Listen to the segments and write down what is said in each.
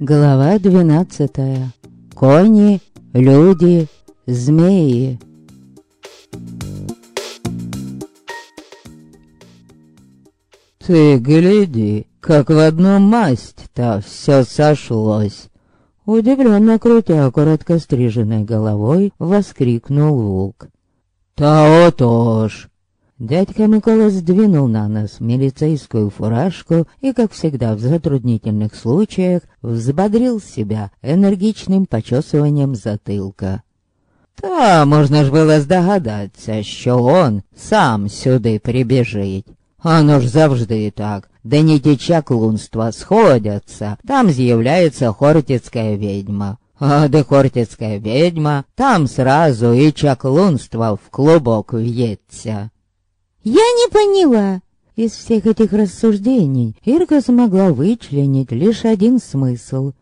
Глава двенадцатая. Кони, люди, змеи. «Ты гляди, как в одну масть-то все сошлось!» Удивленно крутя коротко стриженной головой, воскликнул волк. «Та отож!» Дядька Микола сдвинул на нас милицейскую фуражку и, как всегда в затруднительных случаях, взбодрил себя энергичным почесыванием затылка. Та можно ж было здогадаться, що он сам сюди прибіжить. Оно ж завжди так. Де ніті чаклунства сходяться, там з'являється хортицька ведьма. А де хортицька ведьма, там сразу и чаклунство в клубок вьется. Я не поняла. Из всех этих рассуждений Ирка смогла вычленить лишь один смысл.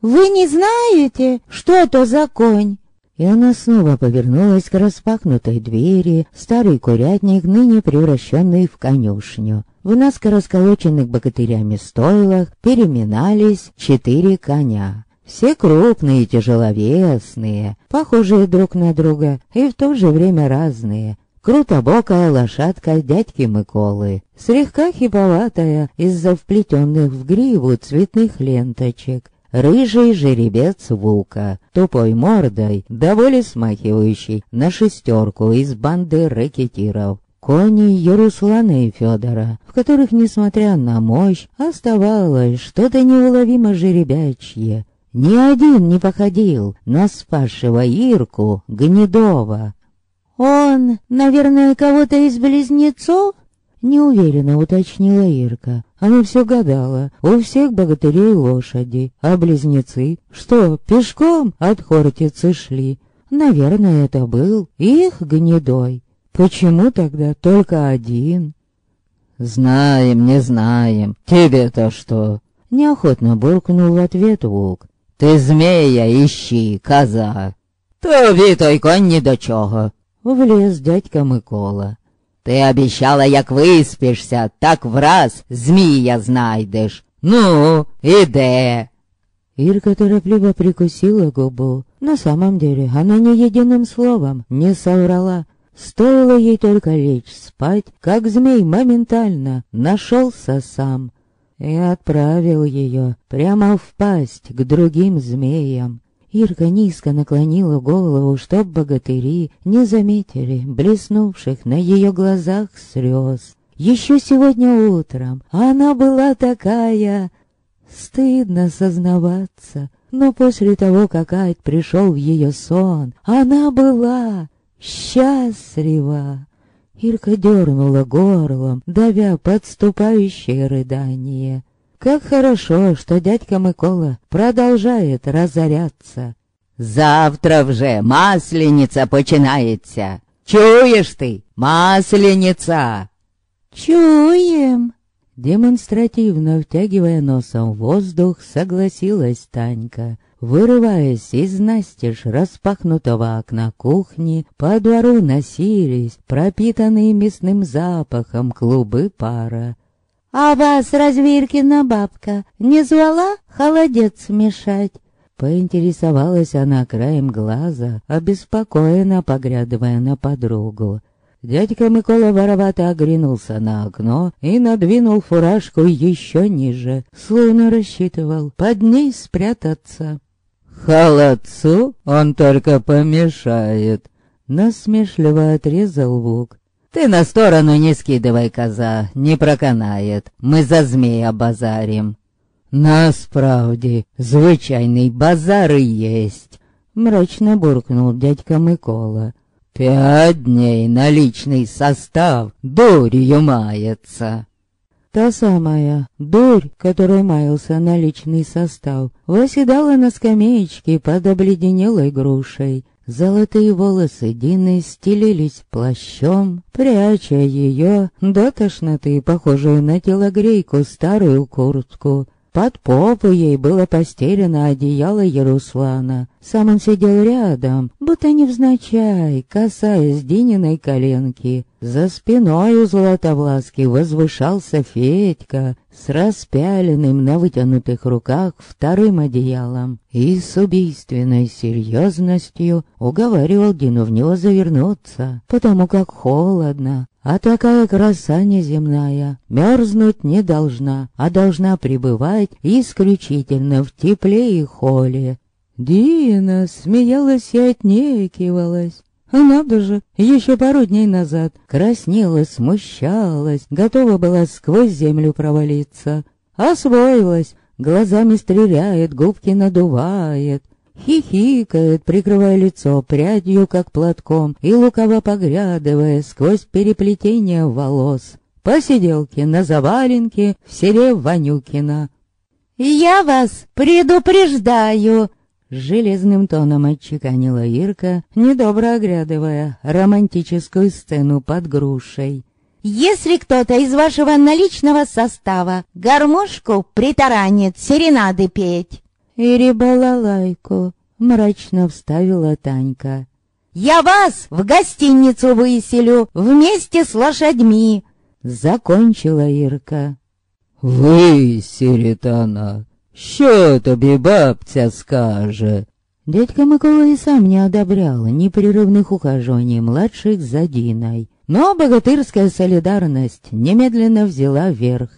«Вы не знаете, что это за конь?» И она снова повернулась к распахнутой двери, старый курятник, ныне превращенный в конюшню. В наскоро сколоченных богатырями стойлах переминались четыре коня. Все крупные и тяжеловесные, похожие друг на друга и в то же время разные. Крутобокая лошадка дядьки Миколы, слегка хиповатая из-за вплетенных в гриву цветных ленточек, рыжий жеребец Вука, тупой мордой, довольно смахивающий на шестерку из банды рэкетиров. Кони Яруслана и Федора, в которых, несмотря на мощь, оставалось что-то неуловимо жеребячье. Ни один не походил на спасшего Ирку Гнедова. «Он, наверное, кого-то из близнецов?» Неуверенно уточнила Ирка. Она все гадала. У всех богатырей лошади, а близнецы, что, пешком от Хортицы шли? Наверное, это был их гнедой. Почему тогда только один? «Знаем, не знаем. Тебе-то что?» Неохотно буркнул в ответ Вук. «Ты змея ищи, коза!» «Тобі той конь ні до чого!» Влез дядька Микола. Ти обіщала, як виспишся, так враз змія знайдеш. Ну, іде. Ирка торопливо прикусила губу. На самом деле, она ни единым словом не соврала. Стоило ей только лечь спать, как змей моментально нашелся сам и отправил ее прямо в пасть к другим змеям. Ирка низко наклонила голову, чтоб богатыри не заметили блеснувших на ее глазах слез. Еще сегодня утром она была такая... Стыдно сознаваться, но после того, как Ать пришел в ее сон, она была счастлива. Ирка дернула горлом, давя подступающее рыдание. Как хорошо, что дядька Микола продолжает разоряться. Завтра вже масленица починається. Чуєш ти, масленица? Чуем. Демонстративно втягивая носом воздух, согласилась Танька. Вырываясь из настежь распахнутого окна кухни, по двору носились пропитанные мясным запахом клубы пара. «А вас, Развиркина бабка, не звала холодец мешать?» Поинтересовалась она краем глаза, обеспокоенно поглядывая на подругу. Дядька Микола воровато оглянулся на окно и надвинул фуражку еще ниже, словно рассчитывал под ней спрятаться. «Холодцу он только помешает», — насмешливо отрезал Вук. Ты на сторону не скидывай, коза, не проканает. Мы за змея базарим. Насправді, звичайний базар и есть, мрачно буркнул дядька Микола. Пять дней наличный состав дурью мается. Та самая дурь, которой маялся наличный состав, восседала на скамеечке под обледенелой грушей, Золотые волосы Дины стелились плащом, пряча ее до тошноты, похожую на телогрейку, старую куртку. Под попу ей было постелено одеяло Яруслана. Сам он сидел рядом, будто невзначай, касаясь Дининой коленки. За спиной у Златовласки возвышался Федька с распяленным на вытянутых руках вторым одеялом и с убийственной серьезностью уговаривал Дину в него завернуться, потому как холодно, а такая краса неземная мерзнуть не должна, а должна пребывать исключительно в тепле и холе. Дина смеялась и отнекивалась. Надо же, еще пару дней назад краснела, смущалась, готова была сквозь землю провалиться. Освоилась, глазами стреляет, губки надувает, хихикает, прикрывая лицо прядью, как платком, и лукаво поглядывая сквозь переплетение волос. Посиделки на заваленке в селе Ванюкина. «Я вас предупреждаю!» Железным тоном отчеканила Ирка, недобро оглядывая романтическую сцену под грушей. «Если кто-то из вашего наличного состава гармошку притаранит серенады петь, «Или балалайку», — мрачно вставила Танька. «Я вас в гостиницу выселю вместе с лошадьми», — закончила Ирка. «Виселит она, що тобі бабця скаже?» Дядька Микола сам не одобрял непрерывных ухаживаний младших за Диной. Но богатырская солидарность немедленно взяла верх.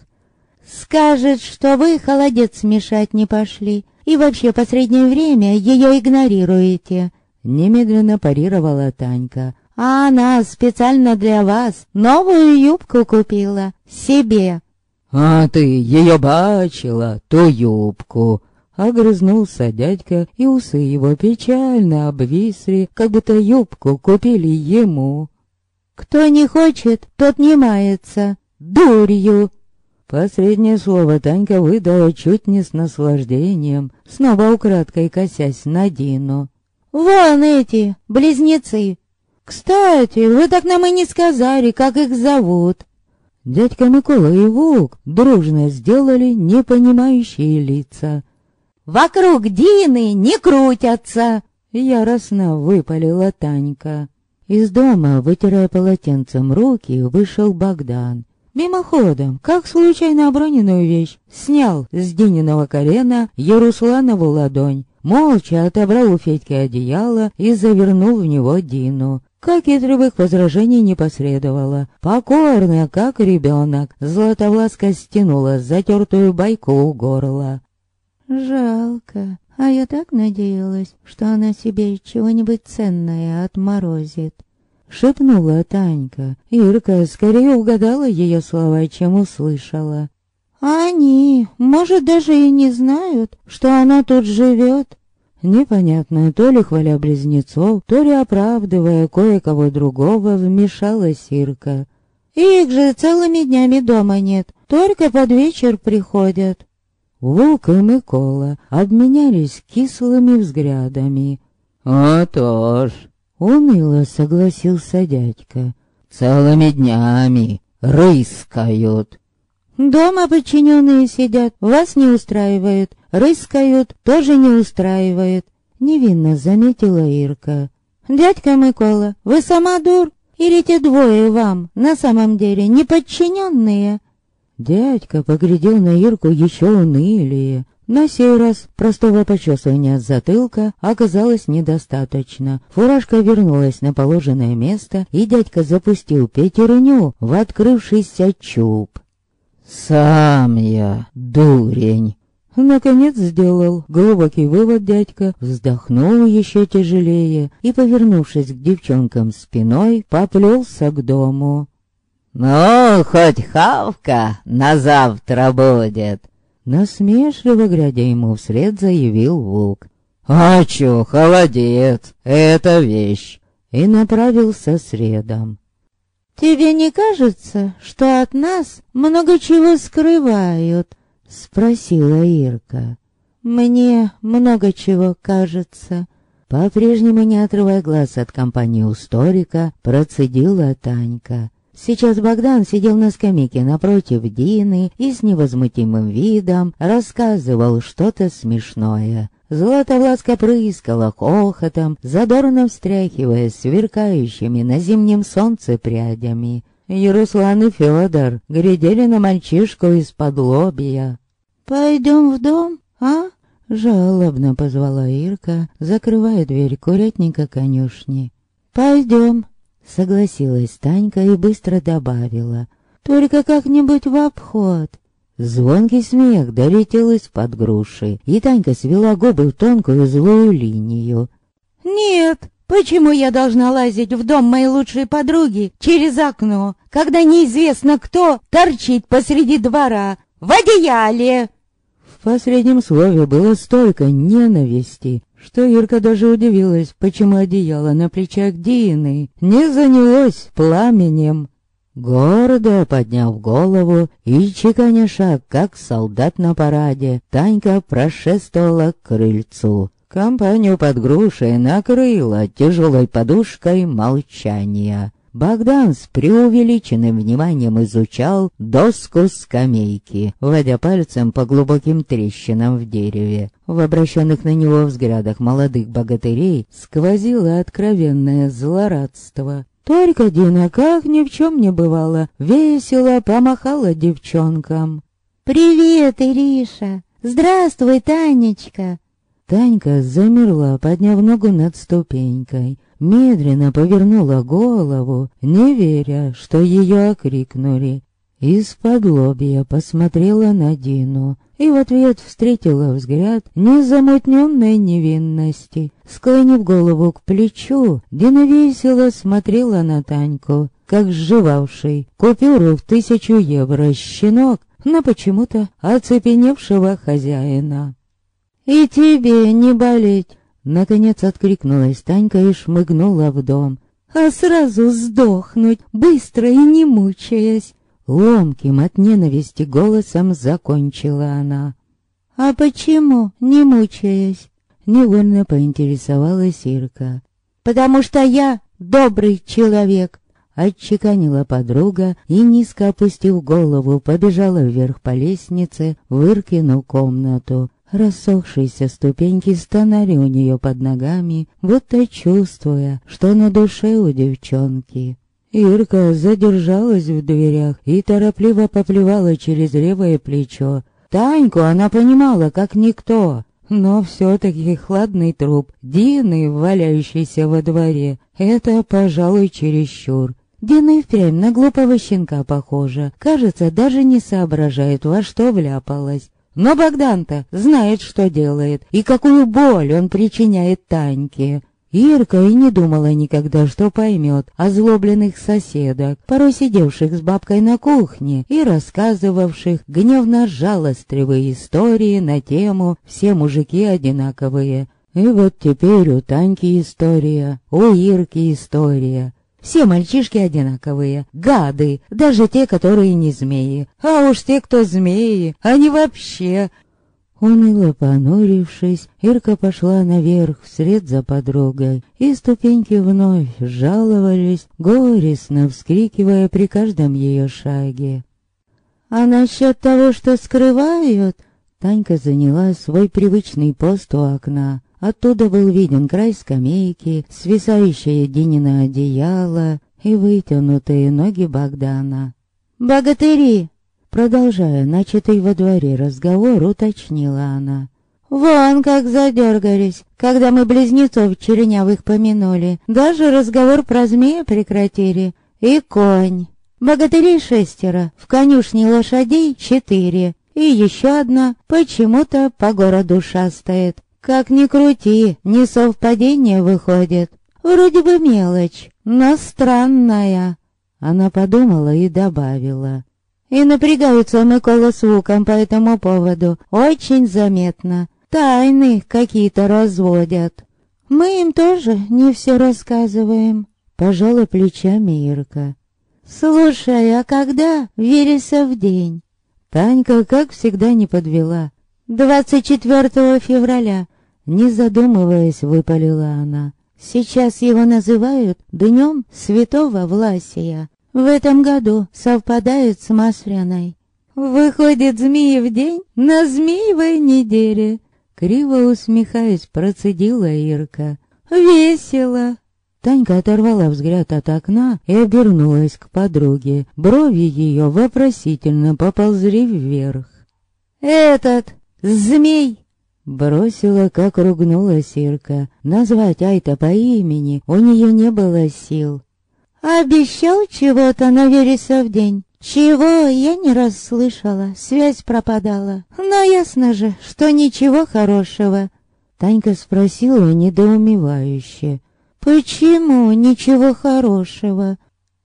«Скажет, что вы холодец мешать не пошли, и вообще последнее время ее игнорируете», — немедленно парировала Танька. «А она специально для вас новую юбку купила. Себе». «А ты ее бачила, ту юбку!» Огрызнулся дядька, и усы его печально обвисли, как будто юбку купили ему. «Кто не хочет, тот не мается. Дурью!» Последнее слово Танька выдала чуть не с наслаждением, снова украдкой косясь на Дину. «Вон эти, близнецы! Кстати, вы так нам и не сказали, как их зовут!» Дядька Микола и Волк дружно сделали непонимающие лица. «Вокруг Дины не крутятся!» Яростно выпалила Танька. Из дома, вытирая полотенцем руки, вышел Богдан. Мимоходом, как случайно оброненную вещь, снял с Дининого колена Ярусланову ладонь, молча отобрал у Федьки одеяло и завернул в него Дину. Как и тревых возражений не последовало. Покорно, как ребенок, Златовласка стянула затертую байку у горла. «Жалко, а я так надеялась, что она себе чего-нибудь ценное отморозит». Шепнула Танька. Ирка скорее угадала ее слова, чем услышала. «Они, может, даже и не знают, что она тут живет». Непонятно, то ли хваля близнецов, то ли оправдывая кое-кого другого, вмешалась Ирка. «Их же целыми днями дома нет, только под вечер приходят». Волк и Микола обменялись кислыми взглядами. «А то ж!» Уныло согласился дядька. Целыми днями рыскают. Дома подчиненные сидят, вас не устраивают. Рыскают, тоже не устраивает. Невинно заметила Ирка. Дядька Микола, вы сама дур? Или те двое вам на самом деле не подчиненные? Дядька поглядел на Ирку еще унылее. На сей раз простого почесывания затылка оказалось недостаточно. Фуражка вернулась на положенное место, и дядька запустил пятерню в открывшийся чуб. «Сам я, дурень!» Наконец сделал глубокий вывод дядька, вздохнул еще тяжелее и, повернувшись к девчонкам спиной, поплелся к дому. «Ну, хоть хавка на завтра будет!» Насмешливо глядя ему вслед, заявил волк. «А чё, холодец, это вещь!» И направился средом. «Тебе не кажется, что от нас много чего скрывают?» Спросила Ирка. «Мне много чего кажется». По-прежнему не отрывая глаз от компании у Сторика, процедила Танька. Сейчас Богдан сидел на скамейке напротив Дины и с невозмутимым видом рассказывал что-то смешное. Златовласка прыскала хохотом, задорно встряхивая сверкающими на зимнем солнце прядями. Яруслан и Федор глядели на мальчишку из-под лобья. «Пойдем в дом, а?» Жалобно позвала Ирка, закрывая дверь курятника конюшни. «Пойдем», — согласилась Танька и быстро добавила. «Только как-нибудь в обход». Звонкий смех долетел из-под груши, и Танька свела губы в тонкую злую линию. «Нет, почему я должна лазить в дом моей лучшей подруги через окно, когда неизвестно кто торчит посреди двора, в одеяле?» В последнем слове было столько ненависти, что Ирка даже удивилась, почему одеяло на плечах Дины не занялось пламенем. Гордо подняв голову и чеканя шаг, как солдат на параде, Танька прошествовала к крыльцу. Компанию под грушей накрыла тяжелой подушкой молчания. Богдан с преувеличенным вниманием изучал доску скамейки, водя пальцем по глубоким трещинам в дереве. В обращенных на него взглядах молодых богатырей сквозило откровенное злорадство. Только Дина, как ни в чем не бывало, весело помахала девчонкам. «Привет, Ириша! Здравствуй, Танечка!» Танька замерла, подняв ногу над ступенькой, медленно повернула голову, не веря, что ее окрикнули. Из-под лобья посмотрела на Дину и в ответ встретила взгляд незамутненной невинности. Склонив голову к плечу, Дина весело смотрела на Таньку, как сживавший купюру в тысячу евро щенок на почему-то оцепеневшего хозяина. «И тебе не болеть!» Наконец откликнулась Танька и шмыгнула в дом. «А сразу сдохнуть, быстро и не мучаясь!» Ломким от ненависти голосом закончила она. «А почему, не мучаясь?» Невольно поинтересовалась Ирка. «Потому что я добрый человек!» Отчеканила подруга и, низко опустив голову, побежала вверх по лестнице в Иркину комнату. Рассохшиеся ступеньки стонали у нее под ногами, будто чувствуя, что на душе у девчонки. Ирка задержалась в дверях и торопливо поплевала через левое плечо. Таньку она понимала, как никто, но все-таки хладный труп Дины, валяющийся во дворе, это, пожалуй, чересчур. Дина и впрямь на глупого щенка похожа. Кажется, даже не соображает, во что вляпалась. Но Богдан-то знает, что делает, и какую боль он причиняет Таньке. Ирка и не думала никогда, что поймет озлобленных соседок, порой сидевших с бабкой на кухне и рассказывавших гневно-жалостливые истории на тему «Все мужики одинаковые». И вот теперь у Таньки история, у Ирки история. Все мальчишки одинаковые, гады, даже те, которые не змеи. А уж те, кто змеи, они вообще Уныло понурившись, Ирка пошла наверх вслед за подругой, и ступеньки вновь жаловались, горестно вскрикивая при каждом ее шаге. А насчет того, что скрывают, Танька заняла свой привычный пост у окна. Оттуда был виден край скамейки, свисающее Динина одеяло и вытянутые ноги Богдана. «Богатыри!» Продолжая начатый во дворе разговор, уточнила она. «Вон как задергались, когда мы близнецов чернявых помянули. Даже разговор про змея прекратили. И конь. Богатырей шестеро, в конюшне лошадей четыре. И еще одна почему-то по городу шастает. Как ни крути, не совпадение выходит. Вроде бы мелочь, но странная». Она подумала и добавила. И напрягаются Микола с Луком по этому поводу. Очень заметно. Тайны какие-то разводят. Мы им тоже не все рассказываем. Пожала плечами Ирка. Слушай, а когда Вересов день? Танька, как всегда, не подвела. Двадцать четвертого февраля. Не задумываясь, выпалила она. Сейчас его называют Днем Святого Власия. В этом году совпадает с Масляной. Выходит змеи в день на змеевой неделе. Криво усмехаясь, процедила Ирка. Весело. Танька оторвала взгляд от окна и обернулась к подруге. Брови ее вопросительно поползли вверх. «Этот змей!» Бросила, как ругнулась Ирка. Назвать Айта по имени у нее не было сил. «Обещал чего-то на Вересов день?» «Чего, я не расслышала, связь пропадала. Но ясно же, что ничего хорошего». Танька спросила недоумевающе. «Почему ничего хорошего?»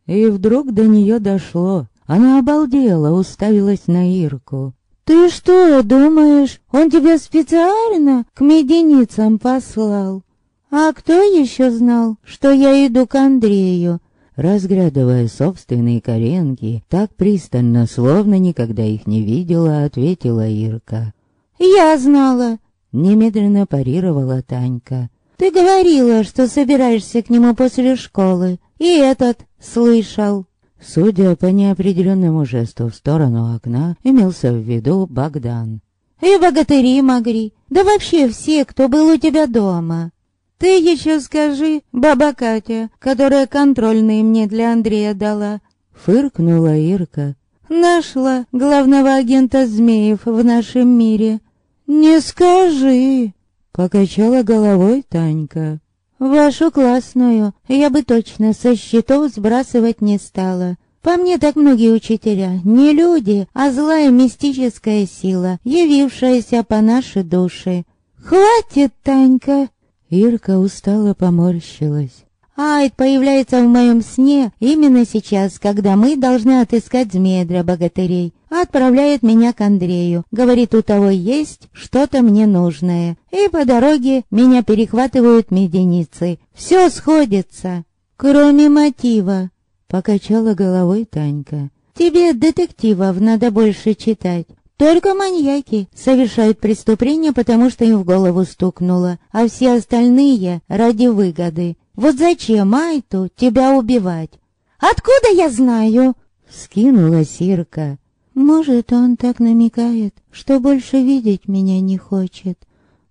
И вдруг до нее дошло. Она обалдела, уставилась на Ирку. «Ты что думаешь, он тебя специально к меденицам послал? А кто еще знал, что я иду к Андрею?» Разглядывая собственные коренки, так пристально, словно никогда их не видела, ответила Ирка. «Я знала!» — немедленно парировала Танька. Ты говорила, что собираешься к нему после школы. И этот слышал. Судя по неопределенному жесту в сторону окна, имелся в виду Богдан. И богатыри могли. Да вообще все, кто был у тебя дома. Ты еще скажи, баба Катя, которая контрольные мне для Андрея дала. Фыркнула Ирка. Нашла главного агента Змеев в нашем мире. Не скажи. Покачала головой Танька. «Вашу классную я бы точно со счетов сбрасывать не стала. По мне так многие учителя не люди, а злая мистическая сила, явившаяся по нашей душе. Хватит, Танька!» Ирка устало поморщилась. Айд появляется в моем сне именно сейчас, когда мы должны отыскать змея для богатырей. Отправляет меня к Андрею. Говорит, у того есть что-то мне нужное. И по дороге меня перехватывают меденицы. Все сходится. Кроме мотива. Покачала головой Танька. Тебе детективов надо больше читать. Только маньяки совершают преступления, потому что им в голову стукнуло, а все остальные ради выгоды. Вот зачем Айту тебя убивать? Откуда я знаю? Скинула Сирка. Может, он так намекает, что больше видеть меня не хочет.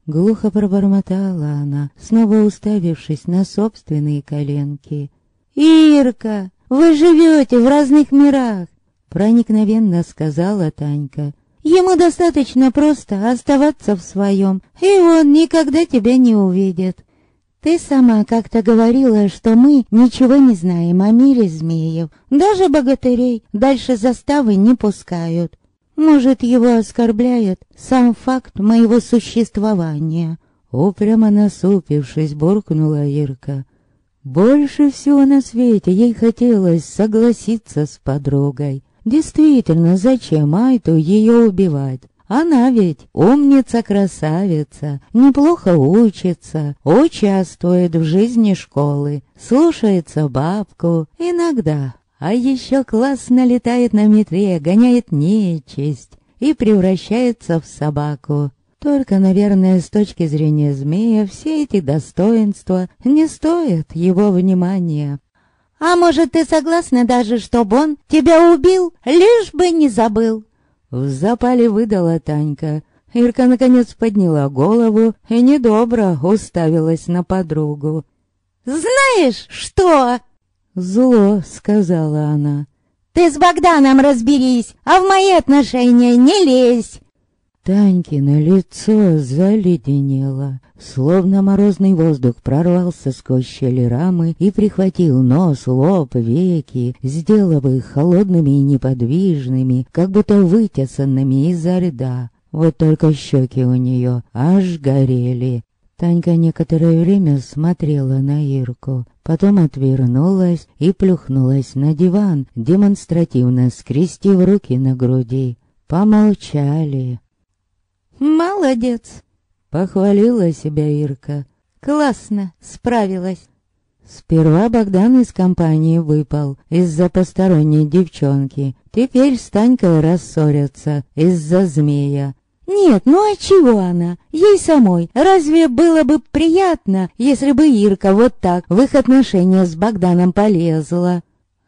Глухо пробормотала она, снова уставившись на собственные коленки. «Ирка, вы живете в разных мирах!» Проникновенно сказала Танька. «Ему достаточно просто оставаться в своем, и он никогда тебя не увидит. Ты сама как-то говорила, что мы ничего не знаем о мире змеев. Даже богатырей дальше заставы не пускают. Может, его оскорбляет сам факт моего существования. Упрямо насупившись, буркнула Ирка. Больше всего на свете ей хотелось согласиться с подругой. Действительно, зачем Айту ее убивать? Она ведь умница-красавица, неплохо учится, участвует в жизни школы, слушается бабку, иногда, а еще классно летает на метре, гоняет нечисть и превращается в собаку. Только, наверное, с точки зрения змея, все эти достоинства не стоят его внимания. «А может, ты согласна даже, чтобы он тебя убил, лишь бы не забыл?» В запале выдала Танька. Ирка наконец подняла голову и недобро уставилась на подругу. «Знаешь, что?» «Зло», — сказала она. «Ты с Богданом разберись, а в мои отношения не лезь!» Танькино лицо заледенело, словно морозный воздух прорвался сквозь щели рамы и прихватил нос, лоб, веки, сделав их холодными и неподвижными, как будто вытесанными из-за льда. Вот только щеки у нее аж горели. Танька некоторое время смотрела на Ирку, потом отвернулась и плюхнулась на диван, демонстративно скрестив руки на груди. Помолчали. «Молодец!» — похвалила себя Ирка. «Классно, справилась!» Сперва Богдан из компании выпал из-за посторонней девчонки. Теперь с Танькой рассорятся из-за змея. Нет, ну а чего она? Ей самой. Разве было бы приятно, если бы Ирка вот так в их отношения с Богданом полезла?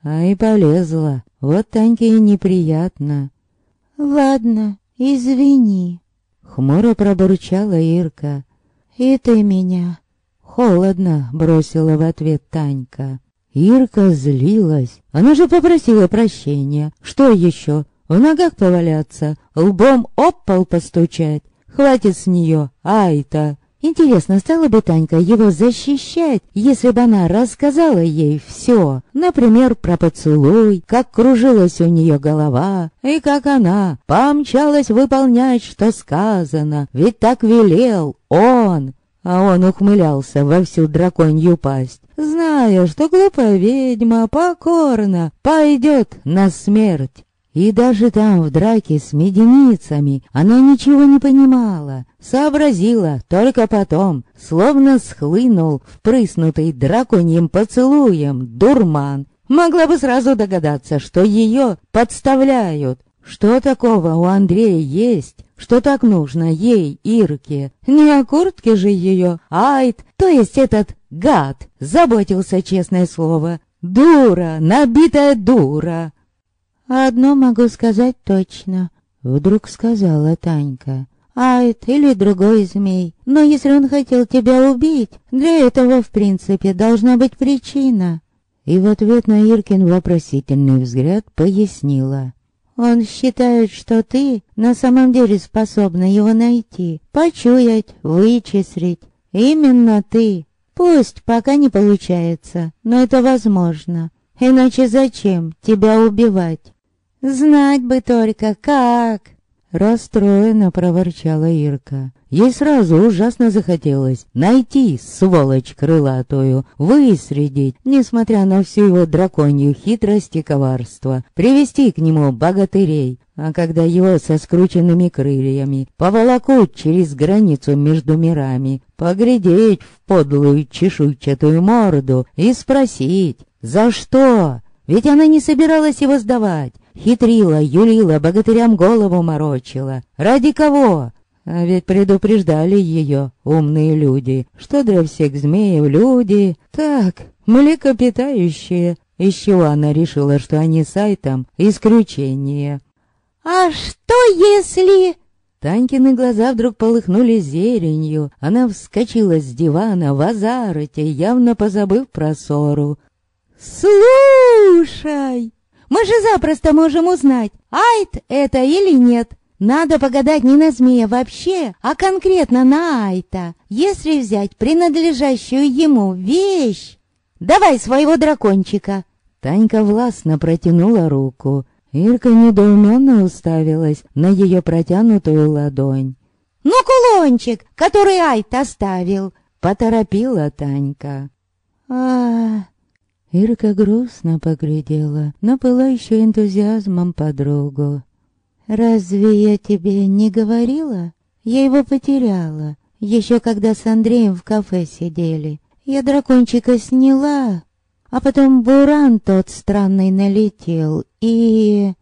А и полезла. Вот Таньке и неприятно. «Ладно, извини», — хмуро пробурчала Ирка. «И ты меня». Холодно бросила в ответ Танька. Ирка злилась. Она же попросила прощения. Что еще? В ногах поваляться, лбом об пол постучать. Хватит с нее, ай-то. Интересно, стала бы Танька его защищать, если бы она рассказала ей все? Например, про поцелуй, как кружилась у нее голова, и как она помчалась выполнять, что сказано, ведь так велел он. А он ухмылялся во всю драконью пасть, зная, что глупая ведьма покорно пойдет на смерть. И даже там, в драке с меденицами, она ничего не понимала, сообразила только потом, словно схлынул впрыснутый драконьим поцелуем дурман. Могла бы сразу догадаться, что ее подставляют. Что такого у Андрея есть, что так нужно ей, Ирке? Не о куртке же ее, Айд, то есть этот гад, заботился, честное слово. Дура, набитая дура. «Одно могу сказать точно», — вдруг сказала Танька. «Айт или другой змей. Но если он хотел тебя убить, для этого, в принципе, должна быть причина». И в ответ на Иркин вопросительный взгляд пояснила. «Он считает, что ты на самом деле способна его найти, почуять, вычислить. Именно ты. Пусть пока не получается, но это возможно. Иначе зачем тебя убивать?» Знать бы только как. Расстроенно проворчала Ирка. Ей сразу ужасно захотелось найти сволочь крылатую, выследить, несмотря на всю его драконью хитрость и коварство, привести к нему богатырей, а когда его со скрученными крыльями поволокут через границу между мирами, поглядеть в подлую чешуйчатую морду и спросить, за что? Ведь она не собиралась его сдавать, Хитрила, юлила, богатырям голову морочила. Ради кого? А ведь предупреждали ее умные люди, что для всех змеев люди... Так, млекопитающие. Еще она решила, что они сайтом исключение. «А что если...» Танькины глаза вдруг полыхнули зеленью. Она вскочила с дивана в азарте, явно позабыв про ссору. «Слушай!» Мы же запросто можем узнать, Айт это или нет. Надо погадать не на змея вообще, а конкретно на Айта. Если взять принадлежащую ему вещь... Давай своего дракончика. Танька властно протянула руку. Ирка недоуменно уставилась на ее протянутую ладонь. «Ну, кулончик, который Айт оставил!» — поторопила Танька. а Ирка грустно поглядела на пылающую энтузиазмом подругу. «Разве я тебе не говорила? Я его потеряла, еще когда с Андреем в кафе сидели. Я дракончика сняла, а потом буран тот странный налетел, и...»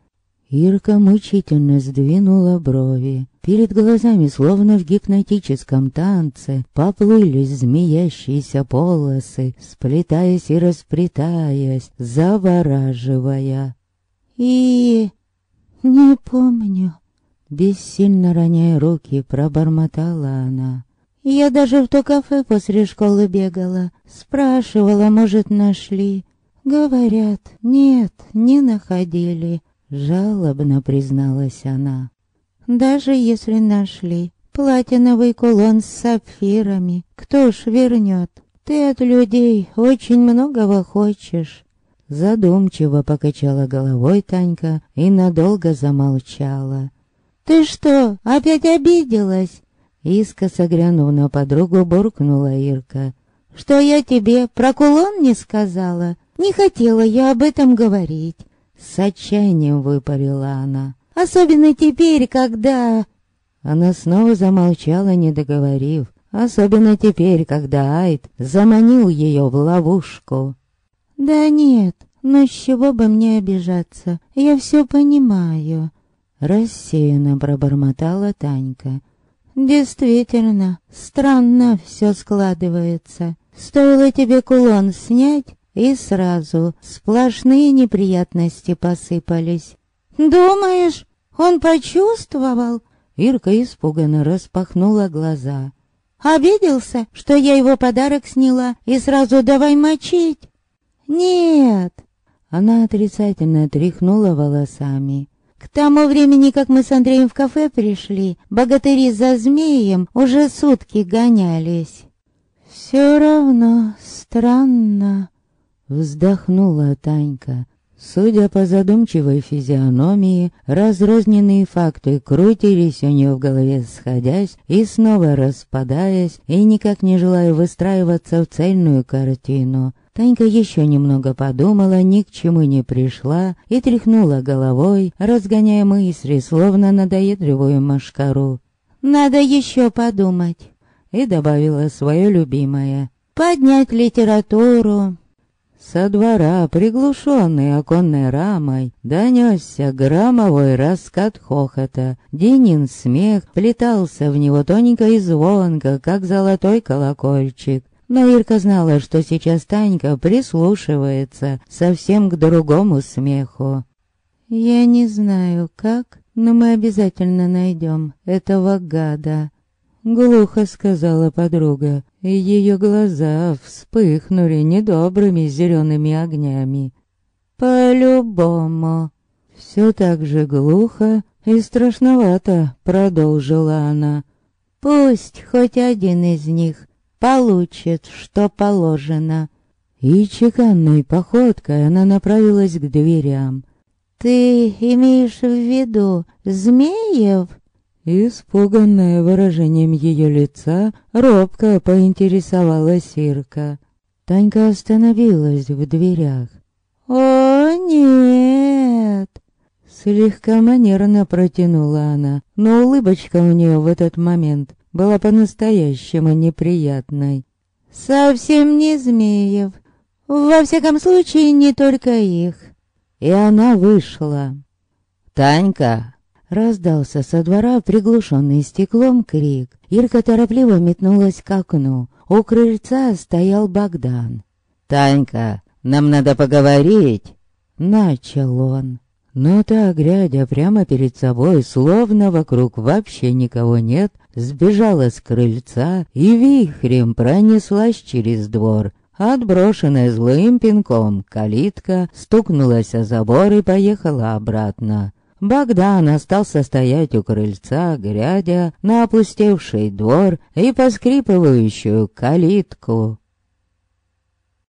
Ирка мучительно сдвинула брови. Перед глазами, словно в гипнотическом танце, поплылись змеящиеся полосы, сплетаясь и расплетаясь, завораживая. И... не помню. Бессильно роняя руки, пробормотала она. Я даже в то кафе после школы бегала. Спрашивала, может, нашли. Говорят, нет, не находили. Жалобно призналась она. Даже если нашли платиновый кулон с сапфирами, кто ж вернет? Ты от людей очень многого хочешь. Задумчиво покачала головой Танька и надолго замолчала. «Ты что, опять обиделась?» Искоса глянув на подругу, буркнула Ирка. «Что я тебе про кулон не сказала? Не хотела я об этом говорить. С отчаянием выпарила она. Особенно теперь, когда... Она снова замолчала, не договорив. Особенно теперь, когда Айд заманил ее в ловушку. «Да нет, но с чего бы мне обижаться? Я все понимаю». Рассеянно пробормотала Танька. «Действительно, странно все складывается. Стоило тебе кулон снять, и сразу сплошные неприятности посыпались. «Думаешь, он почувствовал?» Ирка испуганно распахнула глаза. «Обиделся, что я его подарок сняла и сразу давай мочить?» «Нет». Она отрицательно тряхнула волосами. К тому времени, как мы с Андреем в кафе пришли, богатыри за змеем уже сутки гонялись. «Все равно странно», — вздохнула Танька. Судя по задумчивой физиономии, разрозненные факты крутились у нее в голове, сходясь и снова распадаясь, и никак не желая выстраиваться в цельную картину. Танька еще немного подумала, ни к чему не пришла и тряхнула головой, разгоняя мысли, словно надоедливую машкару. «Надо еще подумать», — и добавила свое любимое. «Поднять литературу». Со двора, приглушенный оконной рамой, донесся громовой раскат хохота. Денин смех плетался в него тоненько и звонко, как золотой колокольчик. Но Ирка знала, что сейчас Танька прислушивается совсем к другому смеху. «Я не знаю, как, но мы обязательно найдем этого гада», — глухо сказала подруга, и ее глаза вспыхнули недобрыми зелеными огнями. «По-любому». Все так же глухо и страшновато продолжила она. «Пусть хоть один из них получит, что положено. И чеканной походкой она направилась к дверям. «Ты имеешь в виду Змеев?» Испуганное выражением ее лица, робко поинтересовалась Ирка. Танька остановилась в дверях. «О, нет!» Слегка манерно протянула она, но улыбочка у нее в этот момент была по-настоящему неприятной. «Совсем не Змеев. Во всяком случае, не только их». И она вышла. «Танька!» Раздался со двора приглушенный стеклом крик. Ирка торопливо метнулась к окну. У крыльца стоял Богдан. «Танька, нам надо поговорить!» Начал он. Но та, глядя прямо перед собой, словно вокруг вообще никого нет, сбежала с крыльца и вихрем пронеслась через двор. Отброшенная злым пинком калитка стукнулась о забор и поехала обратно. Богдан остался стоять у крыльца, глядя на опустевший двор и поскрипывающую калитку.